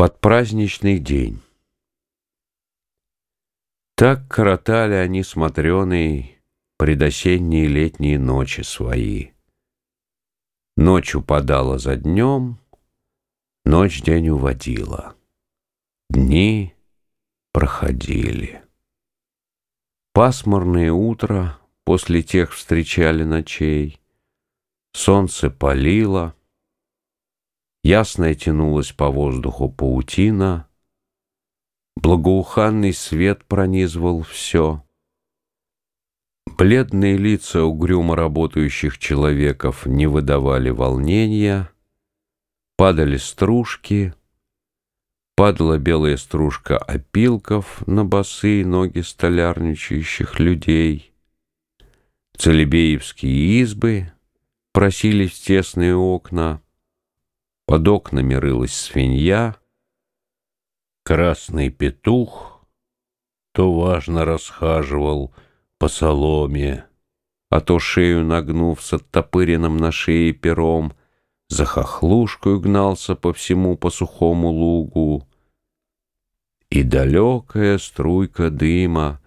Подпраздничный день. Так коротали они смотреные предосенние летние ночи свои. Ночь упадала за днем, ночь день уводила. Дни проходили. Пасмурное утро после тех встречали ночей. Солнце палило, ясная тянулась по воздуху паутина, Благоуханный свет пронизывал все. Бледные лица угрюмо работающих человеков не выдавали волнения, падали стружки, падала белая стружка опилков на босые ноги столярничающих людей. Целебеевские избы просились в тесные окна, под окнами рылась свинья, красный петух то важно расхаживал по соломе, а то шею нагнув с оттопыренным на шее пером, за хохлушкой гнался по всему по сухому лугу. И далекая струйка дыма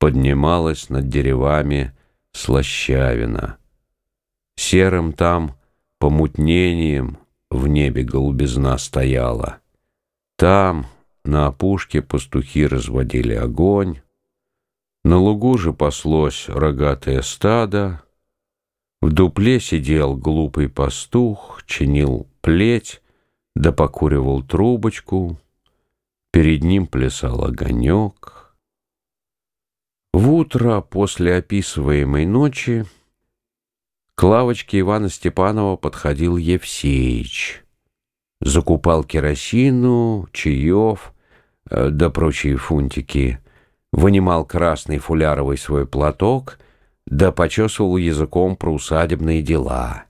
поднималась над деревами слащавина. Серым там помутнением в небе голубизна стояла. Там, на опушке, пастухи разводили огонь, на лугу же паслось рогатое стадо, в дупле сидел глупый пастух, чинил плеть, да покуривал трубочку, перед ним плясал огонек. В утро после описываемой ночи к лавочке Ивана Степанова подходил Евсеич. Закупал керосину, чаев, э, да прочие фунтики — вынимал красный фуляровый свой платок, да почесывал языком про усадебные дела.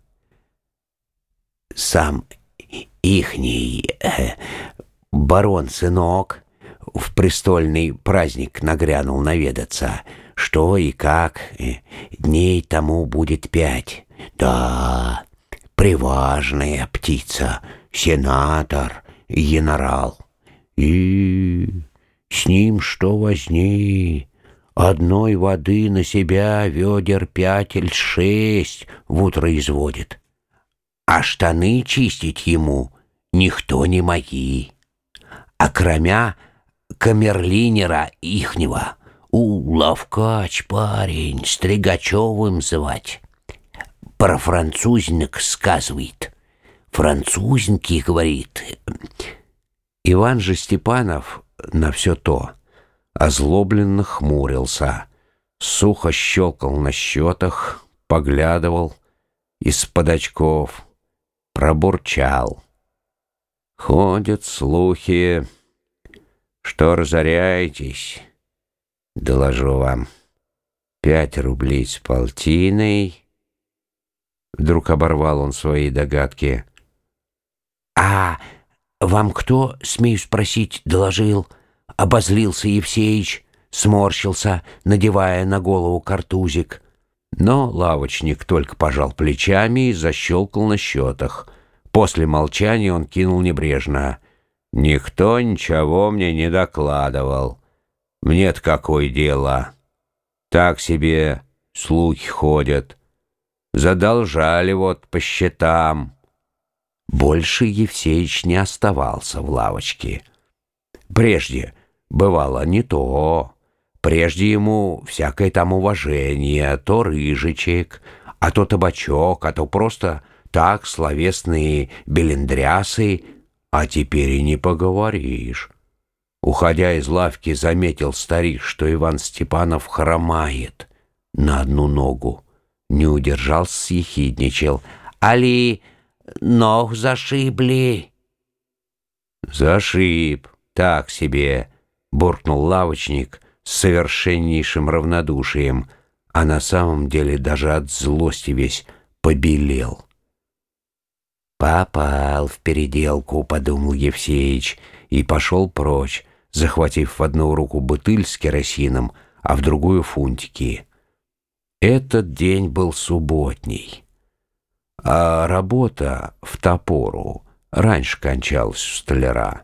Сам ихний э, барон-сынок в престольный праздник нагрянул наведаться. Что и как, э, дней тому будет пять. Да, приважная птица, сенатор, генерал. И с ним что возни? Одной воды на себя ведер пять или шесть в утро изводит. А штаны чистить ему никто не моги. А кроме камерлинера ихнего, у ловкач парень, Стригачевым звать. Про французинок сказывает. Французинки, говорит. Иван же Степанов на все то. Озлобленно хмурился, сухо щелкал на счетах, поглядывал из-под очков, пробурчал. Ходят слухи, что разоряетесь. Доложу вам. Пять рублей с полтиной. Вдруг оборвал он свои догадки. «А «Вам кто, смею спросить, доложил?» Обозлился Евсеич, сморщился, надевая на голову картузик. Но лавочник только пожал плечами и защелкал на счетах. После молчания он кинул небрежно. «Никто ничего мне не докладывал. Мне-то какое дело? Так себе слухи ходят. Задолжали вот по счетам». Больше Евсеич не оставался в лавочке. Прежде бывало не то. Прежде ему всякое там уважение, то рыжичек, а то табачок, а то просто так словесные белендрясы, а теперь и не поговоришь. Уходя из лавки, заметил старик, что Иван Степанов хромает на одну ногу. Не удержался, съехидничал. «Али...» ног зашибли. Зашиб, так себе, буркнул лавочник с совершеннейшим равнодушием, а на самом деле даже от злости весь побелел. «Попал в переделку», — подумал Евсеич, и пошел прочь, захватив в одну руку бутыль с керосином, а в другую — фунтики. Этот день был субботний а работа в топору раньше кончалась у столяра.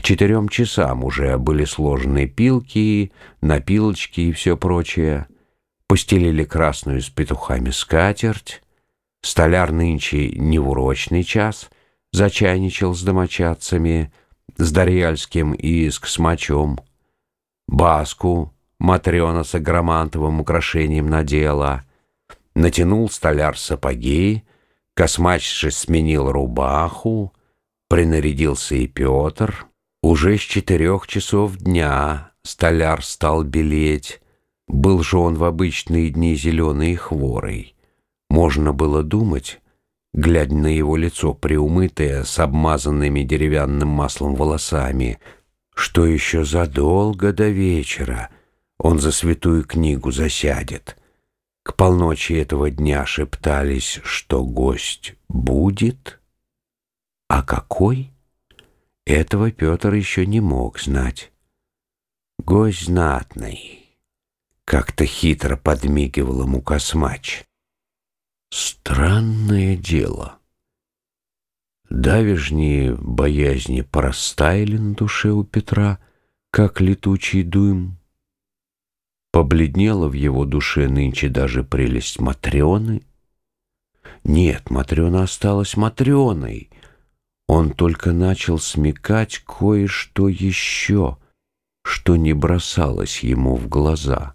четырем часам уже были сложены пилки, напилочки и все прочее. Постелили красную с петухами скатерть. Столяр нынче не в урочный час зачайничал с домочадцами, с Дарьяльским и с Космачом. Баску Матрена с агромантовым украшением надела. Натянул столяр сапоги, Космач же сменил рубаху, принарядился и Петр. Уже с четырех часов дня столяр стал белеть. Был же он в обычные дни зеленый и хворый. Можно было думать, глядя на его лицо приумытое с обмазанными деревянным маслом волосами, что еще задолго до вечера он за святую книгу засядет. К полночи этого дня шептались, что гость будет, а какой — этого Петр еще не мог знать. Гость знатный. Как-то хитро подмигивал ему космач. Странное дело. Давежние боязни порастаяли на душе у Петра, как летучий дым. Побледнела в его душе нынче даже прелесть Матрёны. Нет, Матрёна осталась Матрёной — он только начал смекать кое-что еще, что не бросалось ему в глаза.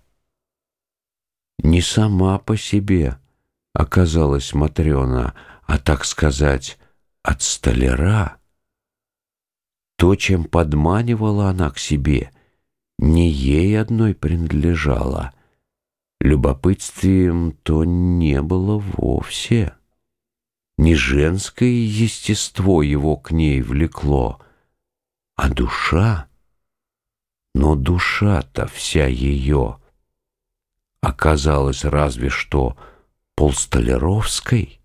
Не сама по себе оказалась Матрена, а, так сказать, от столяра. То, чем подманивала она к себе, не ей одной принадлежало. Любопытствием то не было вовсе. Не женское естество его к ней влекло, а душа. Но душа-то вся ее оказалась разве что полстоляровской.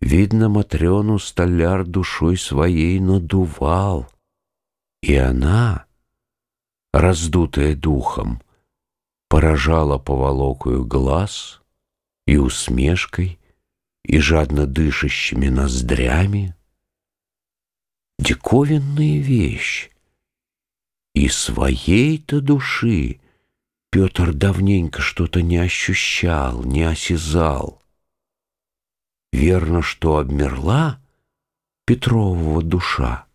Видно, Матрёну столяр душой своей надувал, и она, раздутая духом, поражала поволокую глаз и усмешкой, и жадно дышащими ноздрями. Диковинная вещь. И своей-то души Петр давненько что-то не ощущал, не осязал. Верно, что обмерла Петрового душа,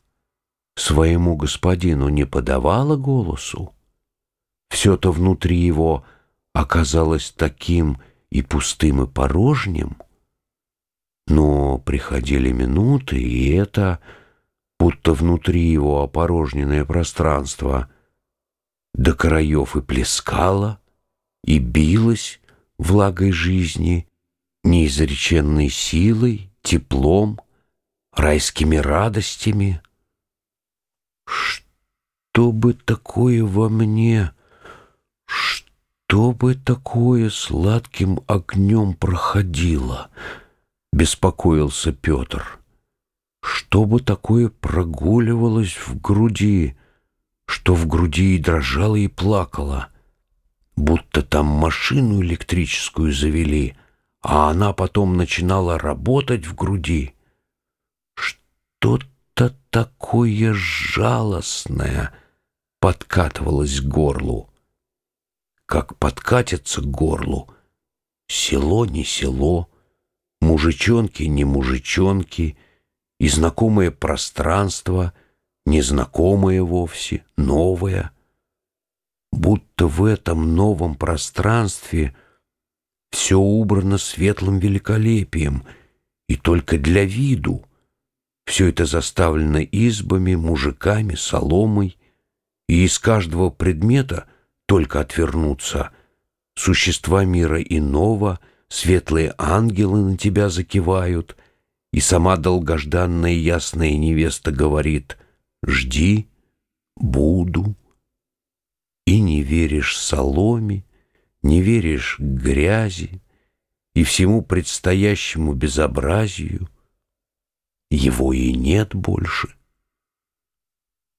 своему господину не подавала голосу. Все-то внутри его оказалось таким и пустым, и порожним — но приходили минуты, и это, будто внутри его опорожненное пространство, до краев и плескало, и билось влагой жизни, неизреченной силой, теплом, райскими радостями. Что бы такое во мне, что бы такое сладким огнем проходило — беспокоился Петр. Что бы такое прогуливалось в груди, что в груди и дрожало, и плакало, будто там машину электрическую завели, а она потом начинала работать в груди. Что-то такое жалостное подкатывалось к горлу. Как подкатится к горлу, село не село — мужичонки не мужичонки, и знакомое пространство, незнакомое вовсе, новое. Будто в этом новом пространстве все убрано светлым великолепием, и только для виду. Все это заставлено избами, мужиками, соломой, и из каждого предмета только отвернуться существа мира иного — светлые ангелы на тебя закивают, и сама долгожданная ясная невеста говорит «Жди, буду». И не веришь соломе, не веришь грязи и всему предстоящему безобразию. Его и нет больше.